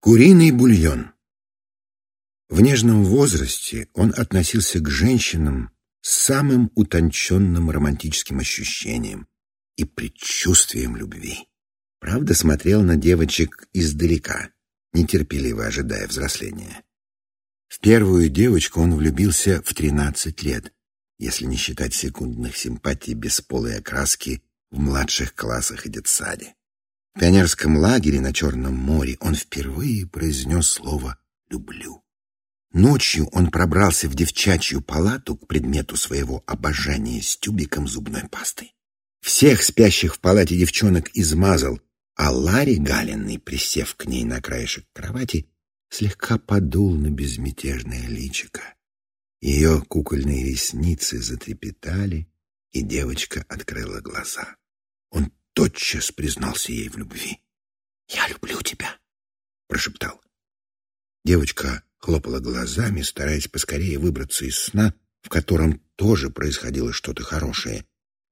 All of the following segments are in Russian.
Куриный бульон. В нежном возрасте он относился к женщинам с самым утонченным романтическим ощущением и предчувствием любви. Правда, смотрел на девочек издалека, нетерпеливо ожидая взросления. В первую девочку он влюбился в 13 лет, если не считать секундных симпатий бесполой окраски в младших классах и детсаде. В пионерском лагере на Черном море он впервые произнес слово «люблю». Ночью он пробрался в девчачью палату к предмету своего обожания с тюбиком зубной пасты. Всех спящих в палате девчонок измазал, а Ларри Галиной, присев к ней на краешек кровати, слегка подул на безмятежное личико. Ее кукольные ресницы затрепетали, и девочка открыла глаза. Он тотчас признался ей в любви. «Я люблю тебя», — прошептал. Девочка хлопала глазами, стараясь поскорее выбраться из сна, в котором тоже происходило что-то хорошее.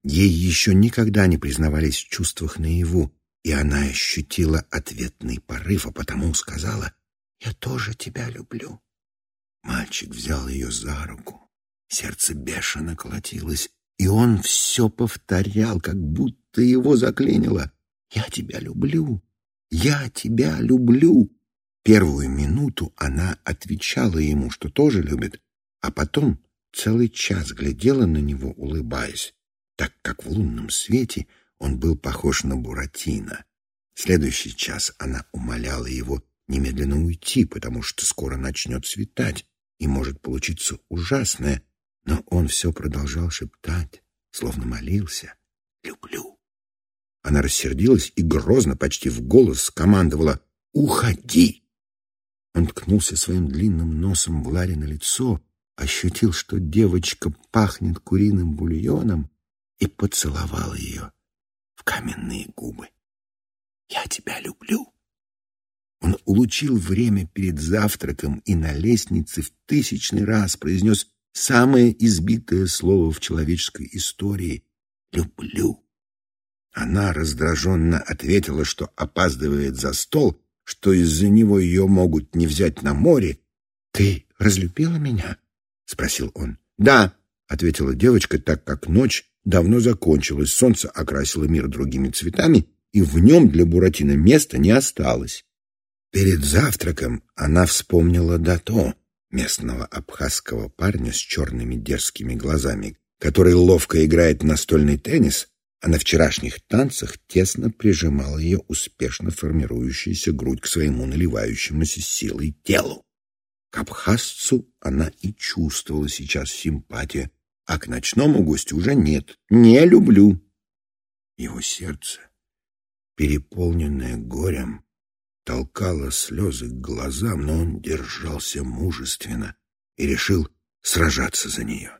Ей еще никогда не признавались в чувствах наяву, и она ощутила ответный порыв, а потому сказала «Я тоже тебя люблю». Мальчик взял ее за руку. Сердце бешено колотилось, и он все повторял, как будто его заклинило. «Я тебя люблю! Я тебя люблю!» Первую минуту она отвечала ему, что тоже любит, а потом целый час глядела на него, улыбаясь, так как в лунном свете он был похож на Буратино. Следующий час она умоляла его немедленно уйти, потому что скоро начнет светать, и может получиться ужасное, но он все продолжал шептать, словно молился «люблю». Она рассердилась и грозно, почти в голос скомандовала «Уходи!». Он ткнулся своим длинным носом в Ларе на лицо, ощутил, что девочка пахнет куриным бульоном и поцеловал ее в каменные губы. «Я тебя люблю!» Он улучил время перед завтраком и на лестнице в тысячный раз произнес самое избитое слово в человеческой истории «люблю». Она раздраженно ответила, что опаздывает за стол, что из-за него ее могут не взять на море. «Ты разлюбила меня?» — спросил он. «Да», — ответила девочка, так как ночь давно закончилась, солнце окрасило мир другими цветами, и в нем для Буратино места не осталось. Перед завтраком она вспомнила Дато, местного абхазского парня с черными дерзкими глазами, который ловко играет настольный теннис, а на вчерашних танцах тесно прижимал ее успешно формирующаяся грудь к своему наливающемуся силой телу. К абхазцу она и чувствовала сейчас симпатию, а к ночному гостю уже нет. Не люблю. Его сердце, переполненное горем, толкало слезы к глазам, но он держался мужественно и решил сражаться за нее.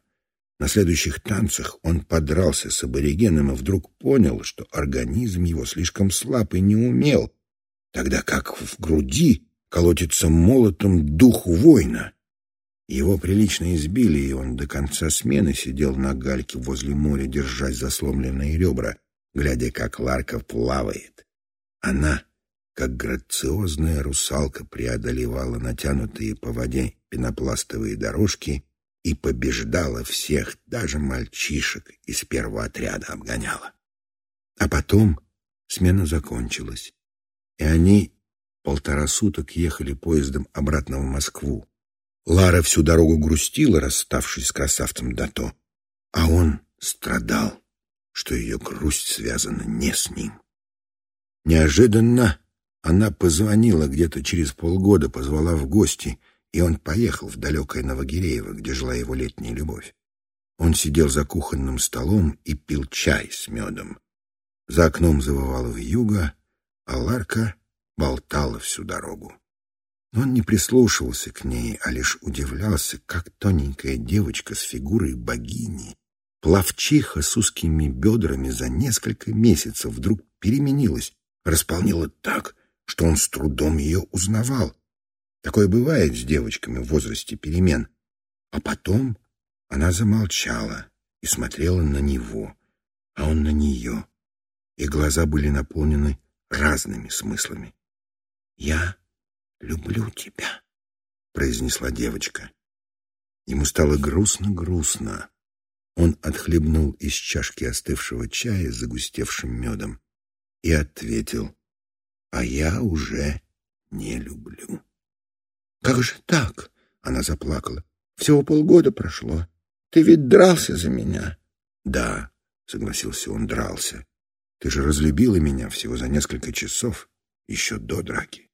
На следующих танцах он подрался с аборигеном и вдруг понял, что организм его слишком слаб и не умел, тогда как в груди колотится молотом дух воина. Его прилично избили, и он до конца смены сидел на гальке возле моря, держась за сломленные ребра, глядя, как Ларка плавает. Она как грациозная русалка преодолевала натянутые по воде пенопластовые дорожки и побеждала всех, даже мальчишек из первого отряда обгоняла. А потом смена закончилась, и они полтора суток ехали поездом обратно в Москву. Лара всю дорогу грустила, расставшись с красавцем Дато, а он страдал, что ее грусть связана не с ним. Неожиданно она позвонила где-то через полгода, позвала в гости, и он поехал в далекое Новогиреево, где жила его летняя любовь. Он сидел за кухонным столом и пил чай с медом. За окном завывало вьюга, а Ларка болтала всю дорогу. Он не прислушивался к ней, а лишь удивлялся, как тоненькая девочка с фигурой богини, плавчиха с узкими бедрами за несколько месяцев вдруг переменилась, располнила так, что он с трудом ее узнавал. Такое бывает с девочками в возрасте перемен. А потом она замолчала и смотрела на него, а он на нее, и глаза были наполнены разными смыслами. «Я люблю тебя», — произнесла девочка. Ему стало грустно-грустно. Он отхлебнул из чашки остывшего чая с загустевшим медом и ответил, «А я уже не люблю». «Как же так?» — она заплакала. «Всего полгода прошло. Ты ведь дрался за меня». «Да», — согласился он, — дрался. «Ты же разлюбила меня всего за несколько часов, еще до драки».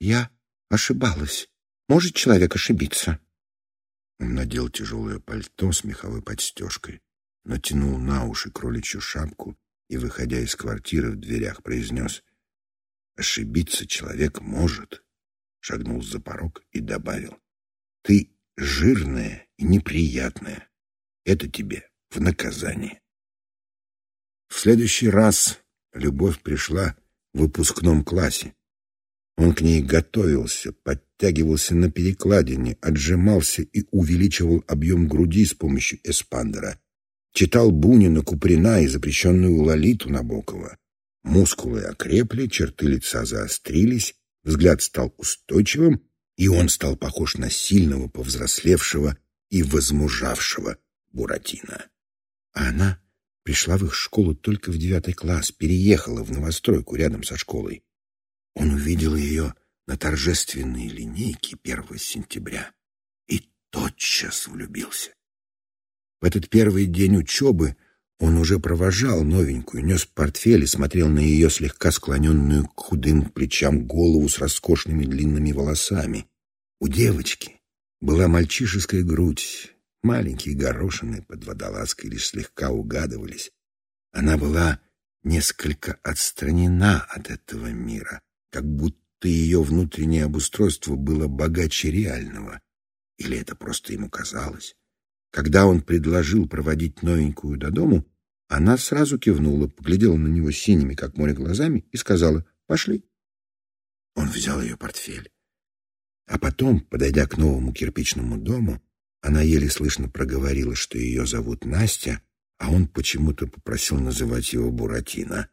«Я ошибалась. Может человек ошибиться?» Он надел тяжелое пальто с меховой подстежкой, натянул на уши кроличью шапку и, выходя из квартиры в дверях, произнес «Ошибиться человек может», шагнул за порог и добавил «Ты жирная и неприятная. Это тебе в наказание». В следующий раз любовь пришла в выпускном классе. Он к ней готовился, подтягивался на перекладине, отжимался и увеличивал объем груди с помощью эспандера. Читал Бунина, Куприна и запрещенную Лолиту Набокова. Мускулы окрепли, черты лица заострились, взгляд стал устойчивым, и он стал похож на сильного, повзрослевшего и возмужавшего Буратино. А она пришла в их школу только в девятый класс, переехала в новостройку рядом со школой. Он увидел ее на торжественной линейке 1 сентября и тотчас влюбился. В этот первый день учебы он уже провожал новенькую, нес портфель и смотрел на ее слегка склоненную к худым плечам голову с роскошными длинными волосами. У девочки была мальчишеская грудь, маленькие горошины под водолазкой лишь слегка угадывались. Она была несколько отстранена от этого мира, как будто ее внутреннее обустройство было богаче реального. Или это просто ему казалось? Когда он предложил проводить новенькую до дому, она сразу кивнула, поглядела на него синими, как море, глазами и сказала «Пошли». Он взял ее портфель. А потом, подойдя к новому кирпичному дому, она еле слышно проговорила, что ее зовут Настя, а он почему-то попросил называть его Буратино.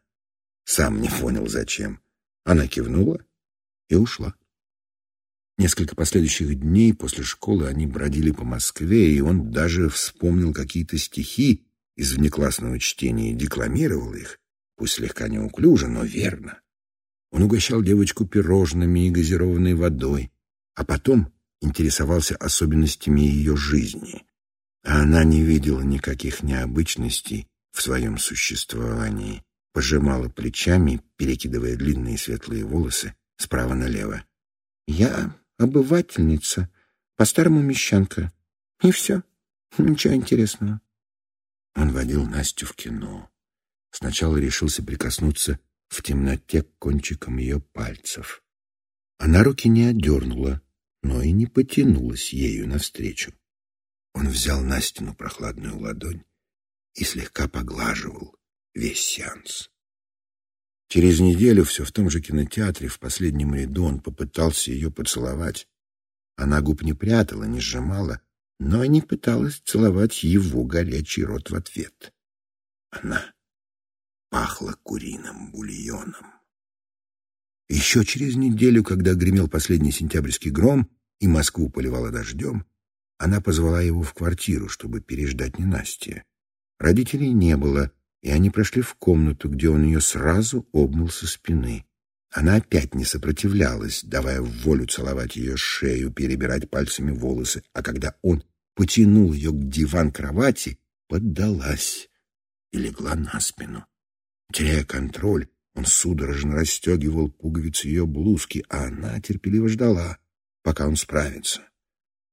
Сам не понял, зачем. Она кивнула и ушла. Несколько последующих дней после школы они бродили по Москве, и он даже вспомнил какие-то стихи из внеклассного чтения и декламировал их, пусть слегка неуклюже, но верно. Он угощал девочку пирожными и газированной водой, а потом интересовался особенностями ее жизни. А она не видела никаких необычностей в своем существовании пожимала плечами, перекидывая длинные светлые волосы справа налево. «Я обывательница, по-старому мещанка. И все. Ничего интересного». Он водил Настю в кино. Сначала решился прикоснуться в темноте кончиком ее пальцев. Она руки не отдернула, но и не потянулась ею навстречу. Он взял Настину прохладную ладонь и слегка поглаживал, весь сеанс. Через неделю все в том же кинотеатре в последнем ряду он попытался ее поцеловать. Она губ не прятала, не сжимала, но не пыталась целовать его горячий рот в ответ. Она пахла куриным бульоном. Еще через неделю, когда гремел последний сентябрьский гром и Москву поливала дождем, она позвала его в квартиру, чтобы переждать ненастье. Родителей не было, и они прошли в комнату, где он ее сразу обнял со спины. Она опять не сопротивлялась, давая волю целовать ее шею, перебирать пальцами волосы, а когда он потянул ее к диван-кровати, поддалась и легла на спину. Теряя контроль, он судорожно расстегивал пуговицы ее блузки, а она терпеливо ждала, пока он справится.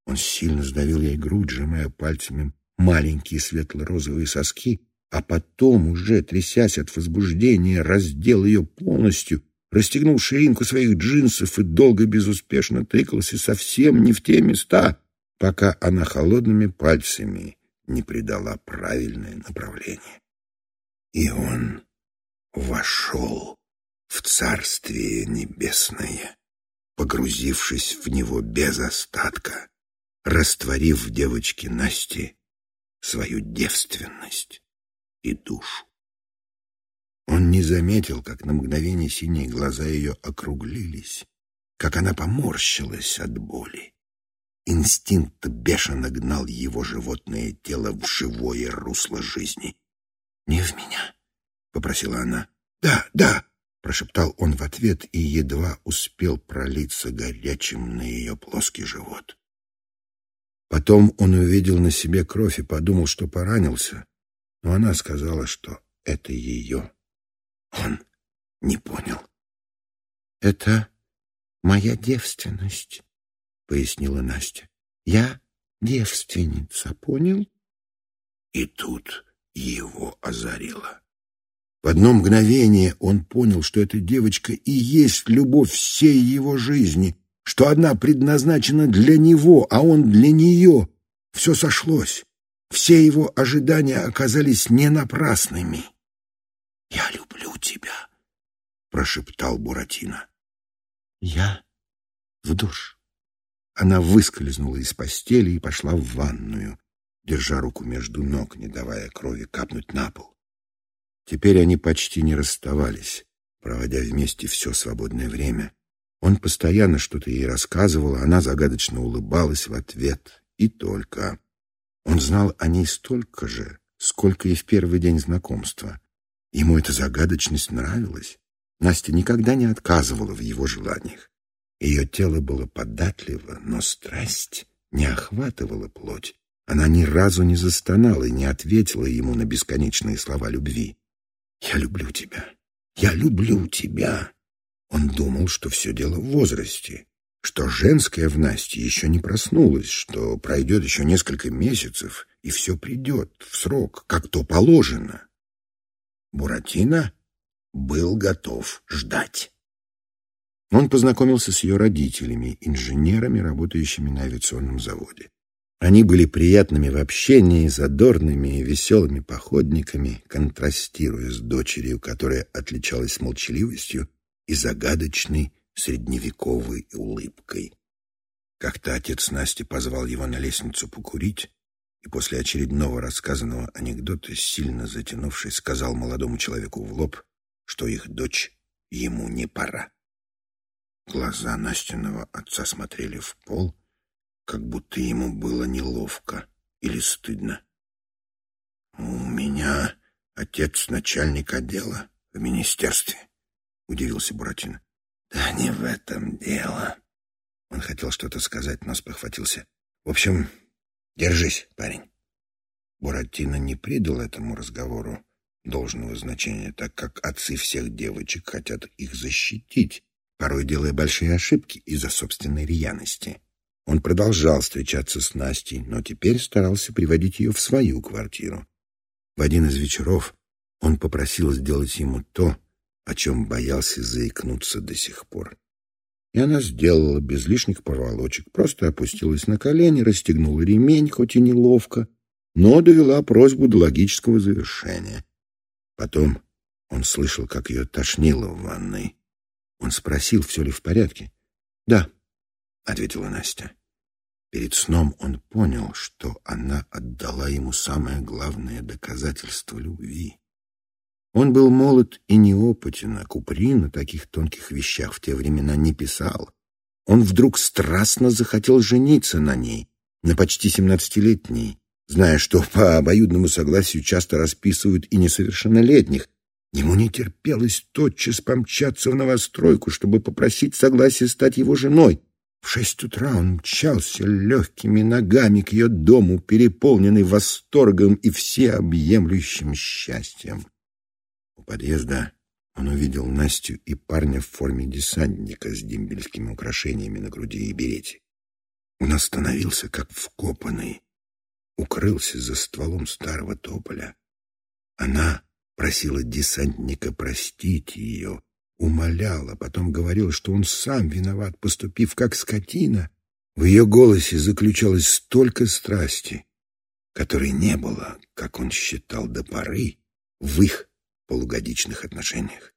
Он сильно сдавил ей грудь, сжимая пальцами маленькие светло-розовые соски, а потом, уже трясясь от возбуждения, раздел ее полностью, расстегнул ширинку своих джинсов и долго безуспешно тыкался совсем не в те места, пока она холодными пальцами не придала правильное направление. И он вошел в Царствие Небесное, погрузившись в него без остатка, растворив в девочке Насте свою девственность и душу. Он не заметил, как на мгновение синие глаза ее округлились, как она поморщилась от боли. Инстинкт бешено гнал его животное тело в живое русло жизни. «Не в меня», — попросила она. «Да, да», — прошептал он в ответ и едва успел пролиться горячим на ее плоский живот. Потом он увидел на себе кровь и подумал, что поранился, но она сказала, что это ее. Он не понял. «Это моя девственность», — пояснила Настя. «Я девственница, понял?» И тут его озарило. В одно мгновение он понял, что эта девочка и есть любовь всей его жизни, что она предназначена для него, а он для нее. Все сошлось. Все его ожидания оказались не напрасными. «Я люблю тебя», — прошептал Буратино. «Я в душ». Она выскользнула из постели и пошла в ванную, держа руку между ног, не давая крови капнуть на пол. Теперь они почти не расставались, проводя вместе все свободное время. Он постоянно что-то ей рассказывал, а она загадочно улыбалась в ответ. И только. Он знал о ней столько же, сколько и в первый день знакомства. Ему эта загадочность нравилась. Настя никогда не отказывала в его желаниях. Ее тело было податливо, но страсть не охватывала плоть. Она ни разу не застонала и не ответила ему на бесконечные слова любви. «Я люблю тебя! Я люблю тебя!» Он думал, что все дело в возрасте, что женская в Насте еще не проснулась, что пройдет еще несколько месяцев, и все придет в срок, как то положено. Буратино был готов ждать. Он познакомился с ее родителями, инженерами, работающими на авиационном заводе. Они были приятными в общении, задорными и веселыми походниками, контрастируя с дочерью, которая отличалась молчаливостью и загадочной средневековой улыбкой. Как-то отец Насти позвал его на лестницу покурить, и после очередного рассказанного анекдота, сильно затянувшись, сказал молодому человеку в лоб, что их дочь ему не пора. Глаза Настиного отца смотрели в пол, как будто ему было неловко или стыдно. «У меня отец начальник отдела в министерстве», — удивился Буратино. «Да не в этом дело». Он хотел что-то сказать, но спохватился. «В общем, держись, парень». Буратино не придал этому разговору должного значения, так как отцы всех девочек хотят их защитить, порой делая большие ошибки из-за собственной рьяности. Он продолжал встречаться с Настей, но теперь старался приводить ее в свою квартиру. В один из вечеров он попросил сделать ему то, о чем боялся заикнуться до сих пор. И она сделала без лишних проволочек, просто опустилась на колени, расстегнула ремень, хоть и неловко, но довела просьбу до логического завершения. Потом он слышал, как ее тошнило в ванной. Он спросил, все ли в порядке. «Да», — ответила Настя. Перед сном он понял, что она отдала ему самое главное доказательство любви. Он был молод и неопытен, а Куприн о таких тонких вещах в те времена не писал. Он вдруг страстно захотел жениться на ней, на почти семнадцатилетней, зная, что по обоюдному согласию часто расписывают и несовершеннолетних. Ему не терпелось тотчас помчаться в новостройку, чтобы попросить согласия стать его женой. В шесть утра он мчался легкими ногами к ее дому, переполненный восторгом и всеобъемлющим счастьем. Подъезда он увидел Настю и парня в форме десантника с дембельскими украшениями на груди и берете. Он остановился, как вкопанный, укрылся за стволом старого тополя. Она просила десантника простить ее, умоляла, потом говорила, что он сам виноват, поступив как скотина. В ее голосе заключалось столько страсти, которой не было, как он считал до поры, в их полугодичных отношениях.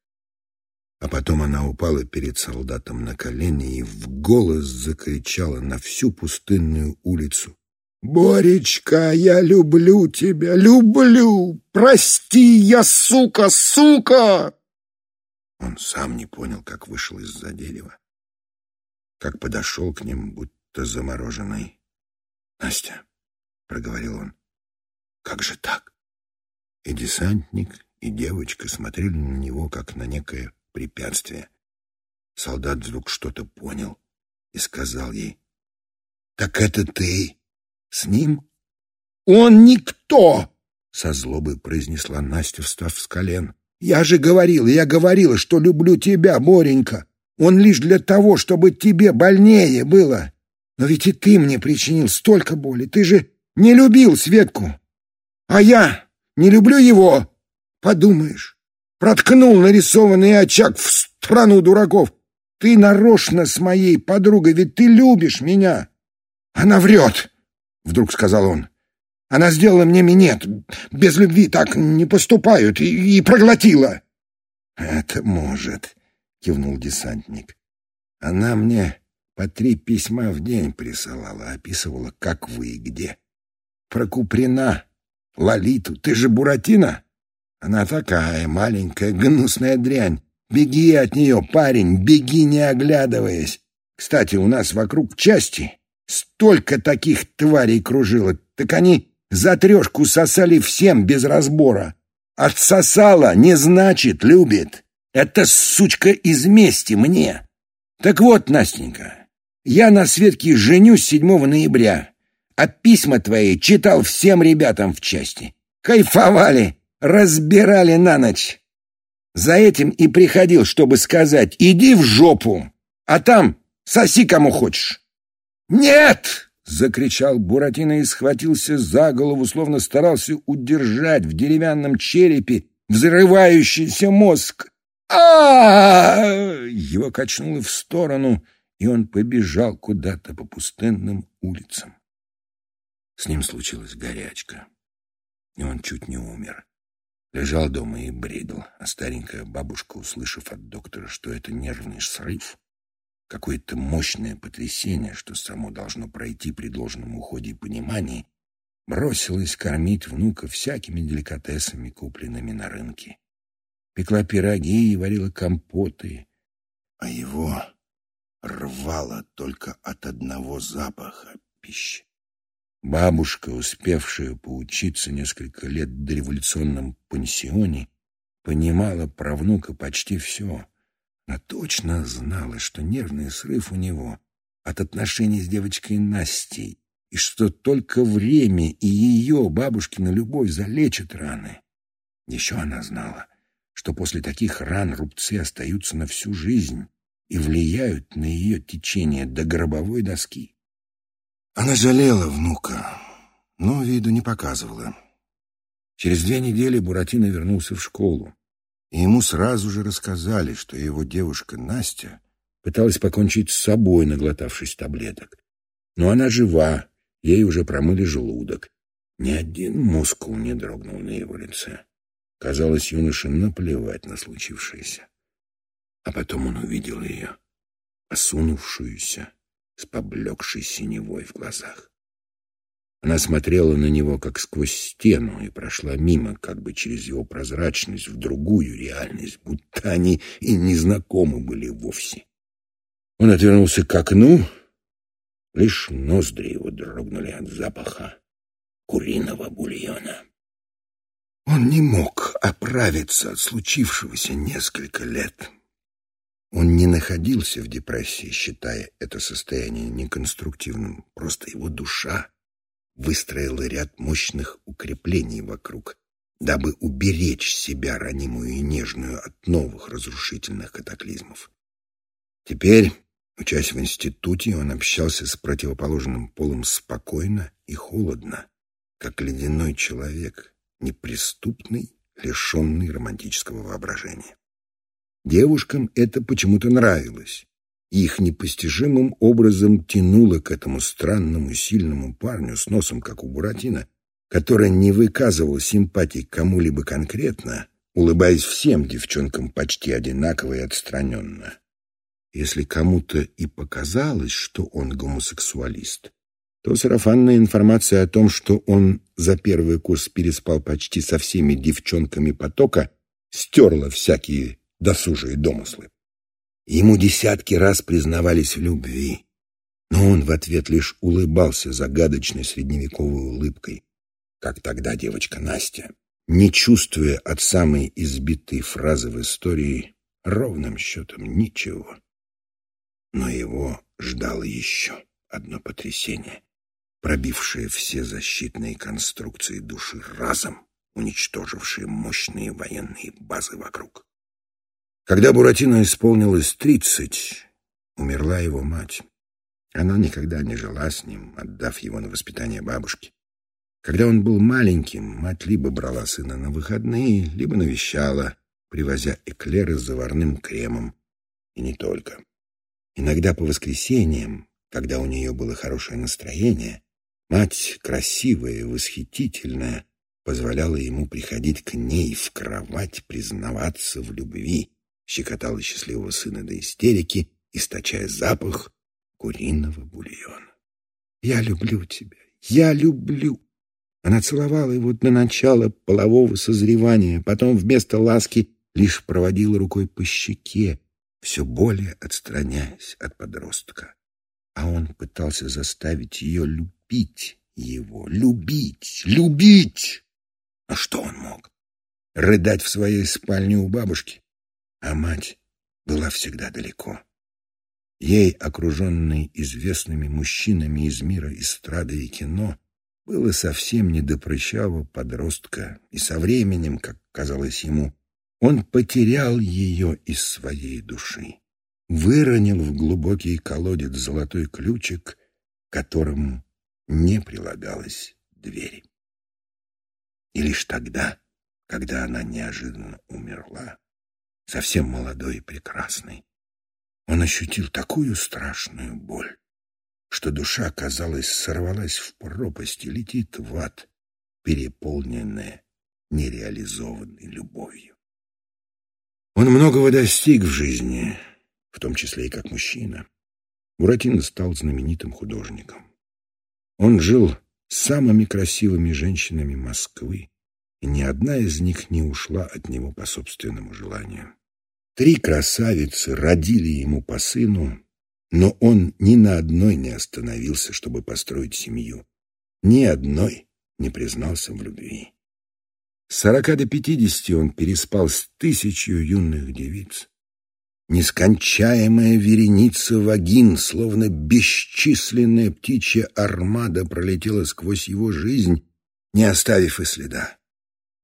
А потом она упала перед солдатом на колени и в голос закричала на всю пустынную улицу. «Боречка, я люблю тебя, люблю! Прости, я сука, сука!» Он сам не понял, как вышел из-за дерева. как подошел к ним, будто замороженный. «Настя», — проговорил он, — «как же так?» И десантник, и девочка смотрели на него, как на некое препятствие. Солдат вдруг что-то понял и сказал ей, «Так это ты с ним?» «Он никто!» — со злобой произнесла Настя, встав с колен. «Я же говорила, я говорила, что люблю тебя, Боренька. Он лишь для того, чтобы тебе больнее было. Но ведь и ты мне причинил столько боли. Ты же не любил Светку. А я не люблю его. Подумаешь, проткнул нарисованный очаг в страну дураков. Ты нарочно с моей подругой, ведь ты любишь меня. Она врет, вдруг сказал он. Она сделала мне минет. Без любви так не поступают. И, и проглотила. Это может, кивнул десантник. Она мне по три письма в день присылала, описывала, как вы и где. Про Куприна, Лолиту. Ты же Буратино? Она такая маленькая, гнусная дрянь. Беги от нее, парень, беги, не оглядываясь. Кстати, у нас вокруг части столько таких тварей кружило, так они за трешку сосали всем без разбора. Отсосала не значит любит. Это сучка из мести мне. Так вот, Настенька, я на Светке женюсь 7 ноября, а письма твои читал всем ребятам в части. Кайфовали, разбирали на ночь. За этим и приходил, чтобы сказать «иди в жопу», а там соси кому хочешь. «Нет!» — закричал Буратино и схватился за голову, словно старался удержать в деревянном черепе взрывающийся мозг. а Его качнуло в сторону, и он побежал куда-то по пустынным улицам. С ним случилась горячка, и он чуть не умер. Лежал дома и бредил, а старенькая бабушка, услышав от доктора, что это нервный срыв, какое-то мощное потрясение, что само должно пройти при должном уходе и понимании, бросилась кормить внука всякими деликатесами, купленными на рынке. Пекла пироги и варила компоты, а его рвало только от одного запаха пищи. Бабушка, успевшая поучиться несколько лет в дореволюционном пансионе, понимала про внука почти все. Она точно знала, что нервный срыв у него от отношений с девочкой Настей, и что только время и ее, бабушкина любовь, залечат раны. Еще она знала, что после таких ран рубцы остаются на всю жизнь и влияют на ее течение до гробовой доски. Она жалела внука, но виду не показывала. Через две недели Буратино вернулся в школу, и ему сразу же рассказали, что его девушка Настя пыталась покончить с собой, наглотавшись таблеток. Но она жива, ей уже промыли желудок. Ни один мускул не дрогнул на его лице. Казалось, юноше наплевать на случившееся. А потом он увидел ее, осунувшуюся, с поблекшей синевой в глазах. Она смотрела на него, как сквозь стену, и прошла мимо, как бы через его прозрачность, в другую реальность, будто они и незнакомы были вовсе. Он отвернулся к окну, лишь ноздри его дрогнули от запаха куриного бульона. Он не мог оправиться от случившегося несколько лет. Он не находился в депрессии, считая это состояние неконструктивным. Просто его душа выстроила ряд мощных укреплений вокруг, дабы уберечь себя ранимую и нежную от новых разрушительных катаклизмов. Теперь, учась в институте, он общался с противоположным полом спокойно и холодно, как ледяной человек, неприступный, лишенный романтического воображения. Девушкам это почему-то нравилось. Их непостижимым образом тянуло к этому странному сильному парню с носом, как у Буратино, который не выказывал симпатий кому-либо конкретно, улыбаясь всем девчонкам почти одинаково и отстраненно. Если кому-то и показалось, что он гомосексуалист, то сарафанная информация о том, что он за первый курс переспал почти со всеми девчонками потока, стерла всякие досужие домыслы. Ему десятки раз признавались в любви, но он в ответ лишь улыбался загадочной средневековой улыбкой, как тогда девочка Настя, не чувствуя от самой избитой фразы в истории ровным счетом ничего. Но его ждало еще одно потрясение, пробившее все защитные конструкции души разом, уничтожившее мощные военные базы вокруг. Когда Буратино исполнилось тридцать, умерла его мать. Она никогда не жила с ним, отдав его на воспитание бабушке. Когда он был маленьким, мать либо брала сына на выходные, либо навещала, привозя эклеры с заварным кремом. И не только. Иногда по воскресеньям, когда у нее было хорошее настроение, мать, красивая и восхитительная, позволяла ему приходить к ней в кровать, признаваться в любви, щекотала счастливого сына до истерики, источая запах куриного бульона. «Я люблю тебя, я люблю!» Она целовала его до начала полового созревания, потом вместо ласки лишь проводила рукой по щеке, все более отстраняясь от подростка. А он пытался заставить ее любить его, любить, любить. А что он мог? Рыдать в своей спальне у бабушки? А мать была всегда далеко. Ей, окруженной известными мужчинами из мира эстрады и кино, было совсем не до прыщавого подростка, и со временем, как казалось ему, он потерял ее из своей души, выронил в глубокий колодец золотой ключик, которому не прилагалась двери. И лишь тогда, когда она неожиданно умерла, совсем молодой и прекрасный, он ощутил такую страшную боль, что душа, казалось, сорвалась в пропасть и летит в ад, переполненная нереализованной любовью. Он многого достиг в жизни, в том числе и как мужчина. Буратино стал знаменитым художником. Он жил с самыми красивыми женщинами Москвы, и ни одна из них не ушла от него по собственному желанию. Три красавицы родили ему по сыну, но он ни на одной не остановился, чтобы построить семью. Ни одной не признался в любви. С сорока до пятидесяти он переспал с тысячью юных девиц. Нескончаемая вереница вагин, словно бесчисленная птичья армада, пролетела сквозь его жизнь, не оставив и следа.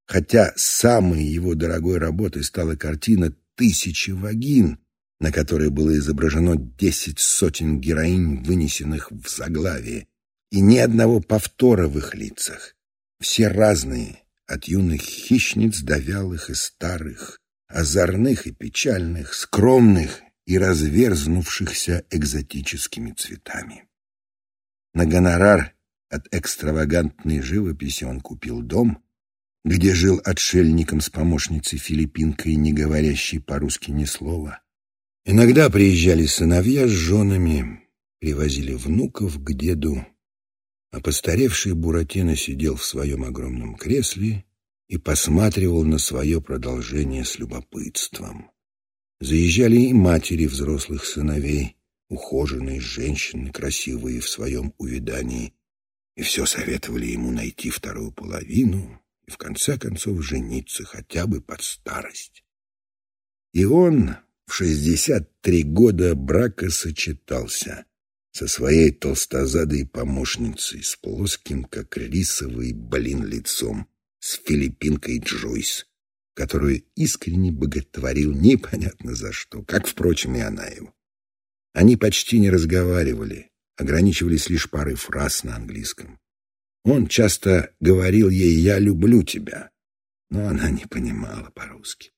Хотя самой его дорогой работой стала картина «Тысячи вагин», на которой было изображено десять сотен героинь, вынесенных в заглавие, и ни одного повтора в их лицах. Все разные, от юных хищниц до вялых и старых, озорных и печальных, скромных и разверзнувшихся экзотическими цветами. На гонорар от экстравагантной живописи он купил дом, где жил отшельником с помощницей филиппинкой, не говорящей по-русски ни слова. Иногда приезжали сыновья с женами, привозили внуков к деду, а постаревший Буратино сидел в своем огромном кресле и посматривал на свое продолжение с любопытством. Заезжали и матери взрослых сыновей, ухоженные женщины, красивые в своем увидании, и все советовали ему найти вторую половину и в конце концов жениться хотя бы под старость. И он в шестьдесят три года брака сочетался со своей толстозадой помощницей, с плоским, как рисовый блин, лицом, с филиппинкой Джойс, которую искренне боготворил непонятно за что, как, впрочем, и она его. Они почти не разговаривали, ограничивались лишь парой фраз на английском. Он часто говорил ей «я люблю тебя», но она не понимала по-русски.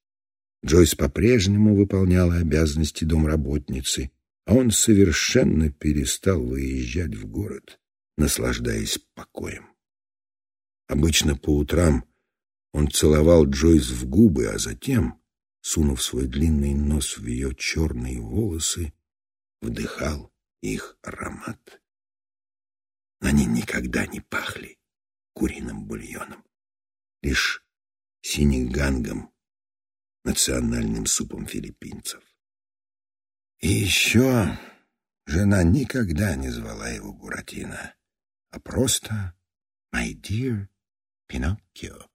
Джойс по-прежнему выполняла обязанности домработницы, а он совершенно перестал выезжать в город, наслаждаясь покоем. Обычно по утрам он целовал Джойс в губы, а затем, сунув свой длинный нос в ее черные волосы, вдыхал их аромат. Они никогда не пахли куриным бульоном, лишь синегангом, национальным супом филиппинцев. И еще жена никогда не звала его Буратино, а просто «My dear Pinocchio».